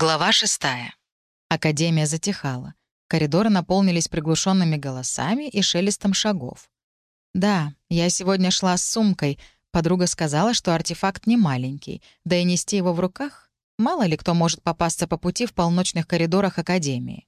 Глава шестая. Академия затихала. Коридоры наполнились приглушенными голосами и шелестом шагов. «Да, я сегодня шла с сумкой. Подруга сказала, что артефакт не маленький, да и нести его в руках. Мало ли кто может попасться по пути в полночных коридорах Академии.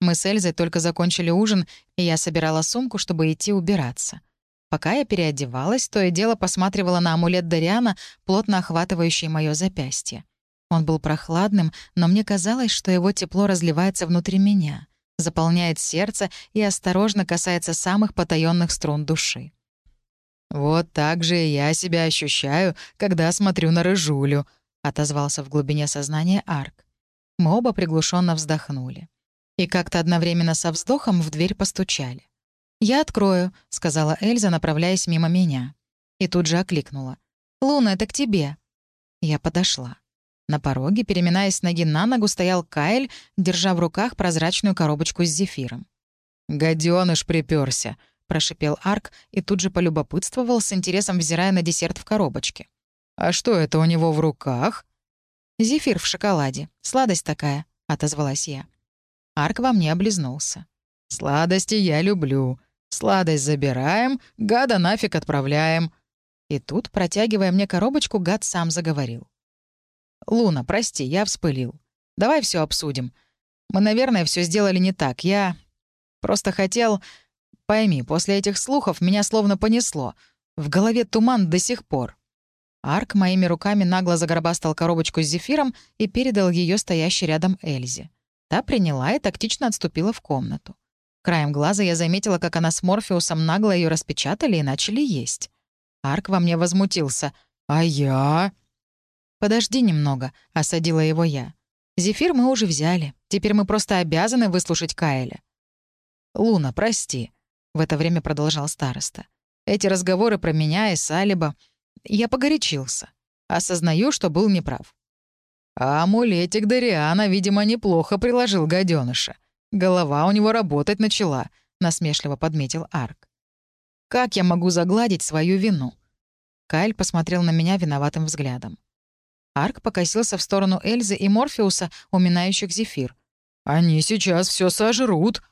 Мы с Эльзой только закончили ужин, и я собирала сумку, чтобы идти убираться. Пока я переодевалась, то и дело посматривала на амулет Дариана, плотно охватывающий мое запястье. Он был прохладным, но мне казалось, что его тепло разливается внутри меня, заполняет сердце и осторожно касается самых потаенных струн души. «Вот так же я себя ощущаю, когда смотрю на рыжулю», — отозвался в глубине сознания Арк. Мы оба приглушенно вздохнули. И как-то одновременно со вздохом в дверь постучали. «Я открою», — сказала Эльза, направляясь мимо меня. И тут же окликнула. «Луна, это к тебе». Я подошла. На пороге, переминаясь ноги на ногу, стоял Кайл, держа в руках прозрачную коробочку с зефиром. «Гадёныш припёрся», — прошипел Арк и тут же полюбопытствовал, с интересом взирая на десерт в коробочке. «А что это у него в руках?» «Зефир в шоколаде. Сладость такая», — отозвалась я. Арк во мне облизнулся. «Сладости я люблю. Сладость забираем, гада нафиг отправляем». И тут, протягивая мне коробочку, гад сам заговорил. «Луна, прости, я вспылил. Давай все обсудим. Мы, наверное, все сделали не так. Я просто хотел... Пойми, после этих слухов меня словно понесло. В голове туман до сих пор». Арк моими руками нагло загробастал коробочку с зефиром и передал ее стоящей рядом Эльзе. Та приняла и тактично отступила в комнату. Краем глаза я заметила, как она с Морфеусом нагло ее распечатали и начали есть. Арк во мне возмутился. «А я?» «Подожди немного», — осадила его я. «Зефир мы уже взяли. Теперь мы просто обязаны выслушать Каэля». «Луна, прости», — в это время продолжал староста. «Эти разговоры про меня и Салиба... Я погорячился. Осознаю, что был неправ. А амулетик Дариана, видимо, неплохо приложил гаденыша. Голова у него работать начала», — насмешливо подметил Арк. «Как я могу загладить свою вину?» Кайль посмотрел на меня виноватым взглядом. Арк покосился в сторону Эльзы и Морфеуса, уминающих зефир. «Они сейчас все сожрут!»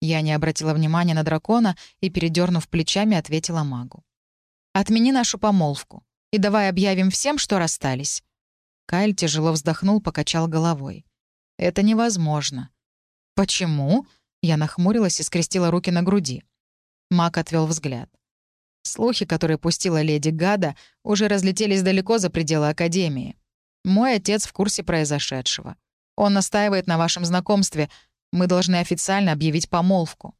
Я не обратила внимания на дракона и, передернув плечами, ответила магу. «Отмени нашу помолвку, и давай объявим всем, что расстались». Кайль тяжело вздохнул, покачал головой. «Это невозможно». «Почему?» Я нахмурилась и скрестила руки на груди. Маг отвел взгляд. Слухи, которые пустила леди Гада, уже разлетелись далеко за пределы Академии. Мой отец в курсе произошедшего. Он настаивает на вашем знакомстве. Мы должны официально объявить помолвку».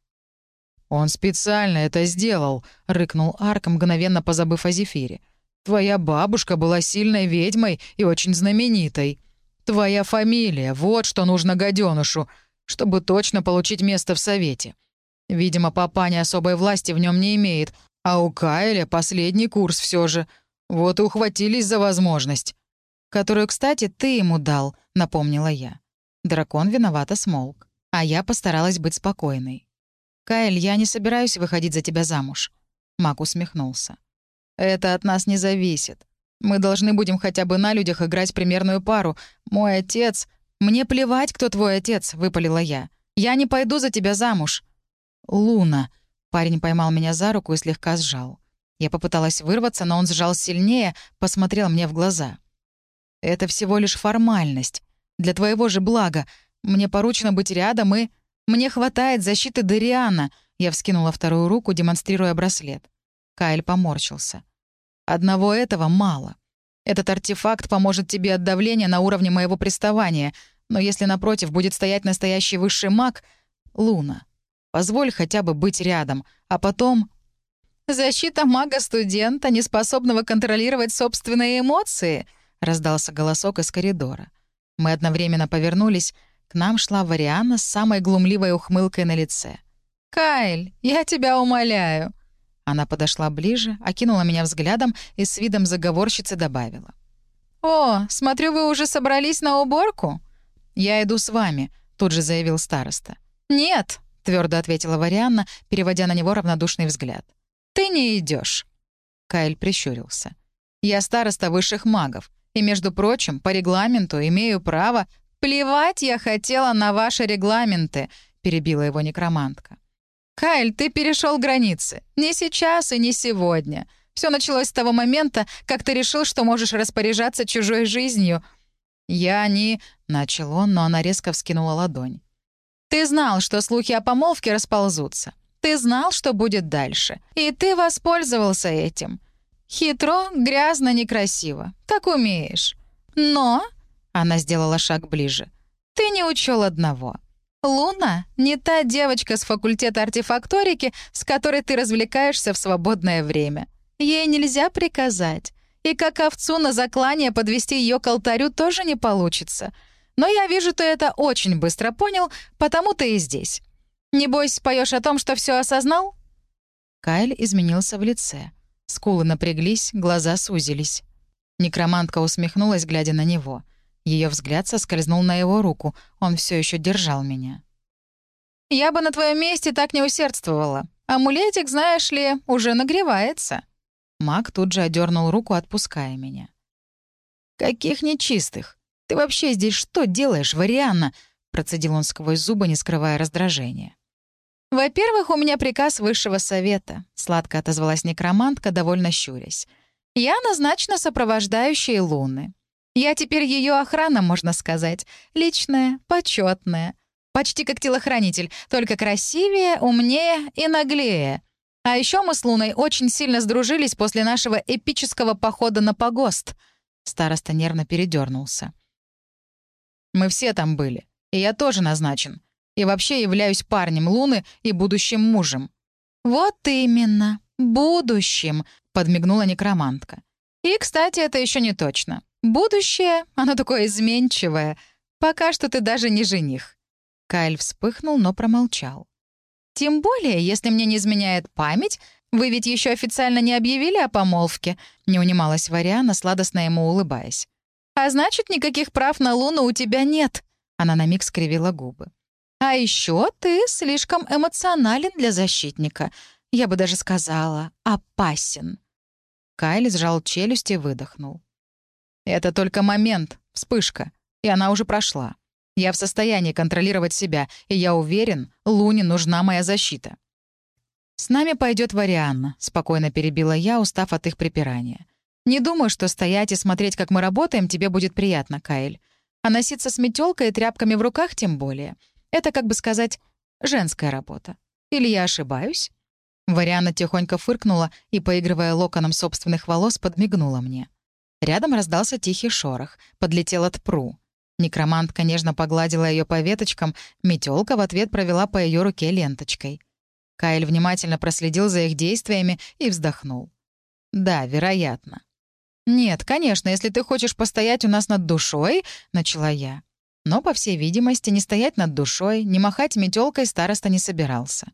«Он специально это сделал», — рыкнул Арк, мгновенно позабыв о Зефире. «Твоя бабушка была сильной ведьмой и очень знаменитой. Твоя фамилия — вот что нужно гаденушу, чтобы точно получить место в Совете. Видимо, папаня особой власти в нем не имеет, а у Кайля последний курс все же. Вот и ухватились за возможность. Которую, кстати, ты ему дал, напомнила я. Дракон виновато смолк. А я постаралась быть спокойной. «Каэль, я не собираюсь выходить за тебя замуж». Мак усмехнулся. «Это от нас не зависит. Мы должны будем хотя бы на людях играть примерную пару. Мой отец...» «Мне плевать, кто твой отец», — выпалила я. «Я не пойду за тебя замуж». «Луна», Парень поймал меня за руку и слегка сжал. Я попыталась вырваться, но он сжал сильнее, посмотрел мне в глаза. «Это всего лишь формальность. Для твоего же блага. Мне поручено быть рядом и... Мне хватает защиты Дариана!» Я вскинула вторую руку, демонстрируя браслет. Кайл поморщился. «Одного этого мало. Этот артефакт поможет тебе от давления на уровне моего приставания, но если напротив будет стоять настоящий высший маг — Луна, Позволь хотя бы быть рядом, а потом... «Защита мага-студента, неспособного контролировать собственные эмоции», — раздался голосок из коридора. Мы одновременно повернулись. К нам шла Варианна с самой глумливой ухмылкой на лице. «Кайль, я тебя умоляю». Она подошла ближе, окинула меня взглядом и с видом заговорщицы добавила. «О, смотрю, вы уже собрались на уборку?» «Я иду с вами», — тут же заявил староста. «Нет», твердо ответила Варианна, переводя на него равнодушный взгляд. «Ты не идешь. Кайл прищурился. «Я староста высших магов, и, между прочим, по регламенту имею право...» «Плевать я хотела на ваши регламенты», — перебила его некромантка. «Кайль, ты перешел границы. Не сейчас и не сегодня. Все началось с того момента, как ты решил, что можешь распоряжаться чужой жизнью». «Я не...» — начал он, но она резко вскинула ладонь. «Ты знал, что слухи о помолвке расползутся. Ты знал, что будет дальше. И ты воспользовался этим. Хитро, грязно, некрасиво. Как умеешь. Но...» — она сделала шаг ближе. «Ты не учел одного. Луна — не та девочка с факультета артефакторики, с которой ты развлекаешься в свободное время. Ей нельзя приказать. И как овцу на заклание подвести ее к алтарю тоже не получится. Но я вижу, ты это очень быстро понял, потому ты и здесь. Небось, поешь о том, что все осознал?» Кайль изменился в лице. Скулы напряглись, глаза сузились. Некромантка усмехнулась, глядя на него. Ее взгляд соскользнул на его руку. Он все еще держал меня. «Я бы на твоем месте так не усердствовала. Амулетик, знаешь ли, уже нагревается». Маг тут же одернул руку, отпуская меня. «Каких нечистых? Ты вообще здесь что делаешь, Варианна?» Процедил он сквозь зубы, не скрывая раздражения. «Во-первых, у меня приказ высшего совета», — сладко отозвалась некромантка, довольно щурясь. «Я назначена сопровождающей Луны. Я теперь ее охрана, можно сказать. Личная, почетная. Почти как телохранитель, только красивее, умнее и наглее. А еще мы с Луной очень сильно сдружились после нашего эпического похода на погост». Староста нервно передернулся. «Мы все там были, и я тоже назначен и вообще являюсь парнем Луны и будущим мужем». «Вот именно, будущим», — подмигнула некромантка. «И, кстати, это еще не точно. Будущее, оно такое изменчивое. Пока что ты даже не жених». Кайль вспыхнул, но промолчал. «Тем более, если мне не изменяет память, вы ведь еще официально не объявили о помолвке», — не унималась Вариана, сладостно ему улыбаясь. «А значит, никаких прав на Луну у тебя нет», — она на миг скривила губы. А еще ты слишком эмоционален для защитника. Я бы даже сказала, опасен». Кайли сжал челюсть и выдохнул. «Это только момент, вспышка, и она уже прошла. Я в состоянии контролировать себя, и я уверен, Луне нужна моя защита». «С нами пойдет Варианна», — спокойно перебила я, устав от их припирания. «Не думаю, что стоять и смотреть, как мы работаем, тебе будет приятно, Каэль. А носиться с метелкой и тряпками в руках тем более. Это, как бы сказать, женская работа. Или я ошибаюсь?» Вариана тихонько фыркнула и, поигрывая локоном собственных волос, подмигнула мне. Рядом раздался тихий шорох, подлетел от пру. Некромантка нежно погладила ее по веточкам, метелка в ответ провела по ее руке ленточкой. Кайл внимательно проследил за их действиями и вздохнул. «Да, вероятно». «Нет, конечно, если ты хочешь постоять у нас над душой», — начала я. Но, по всей видимости, не стоять над душой, не махать метелкой староста не собирался.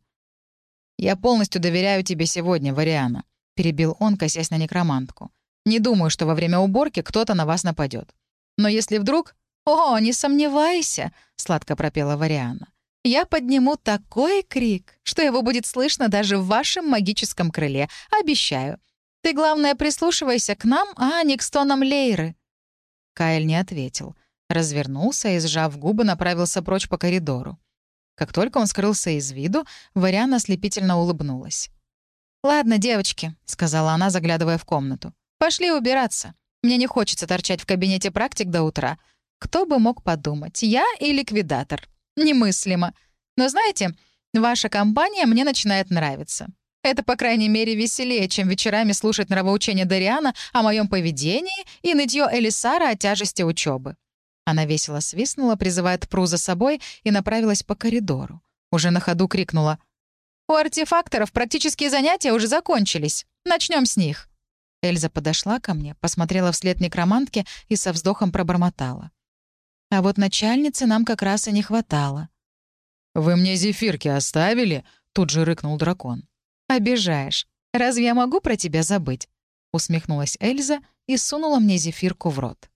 «Я полностью доверяю тебе сегодня, Вариана», — перебил он, косясь на некромантку. «Не думаю, что во время уборки кто-то на вас нападет. Но если вдруг...» «О, не сомневайся», — сладко пропела Вариана. «Я подниму такой крик, что его будет слышно даже в вашем магическом крыле, обещаю. Ты, главное, прислушивайся к нам, а не к стонам Лейры». Кайл не ответил развернулся и, сжав губы, направился прочь по коридору. Как только он скрылся из виду, Вариана ослепительно улыбнулась. «Ладно, девочки», — сказала она, заглядывая в комнату. «Пошли убираться. Мне не хочется торчать в кабинете практик до утра. Кто бы мог подумать, я и ликвидатор? Немыслимо. Но знаете, ваша компания мне начинает нравиться. Это, по крайней мере, веселее, чем вечерами слушать нравоучение Дариана о моем поведении и нытье Элисара о тяжести учебы. Она весело свистнула, призывая Тпру за собой, и направилась по коридору. Уже на ходу крикнула. «У артефакторов практические занятия уже закончились. Начнем с них». Эльза подошла ко мне, посмотрела вслед некромантке и со вздохом пробормотала. «А вот начальницы нам как раз и не хватало». «Вы мне зефирки оставили?» — тут же рыкнул дракон. «Обижаешь. Разве я могу про тебя забыть?» — усмехнулась Эльза и сунула мне зефирку в рот.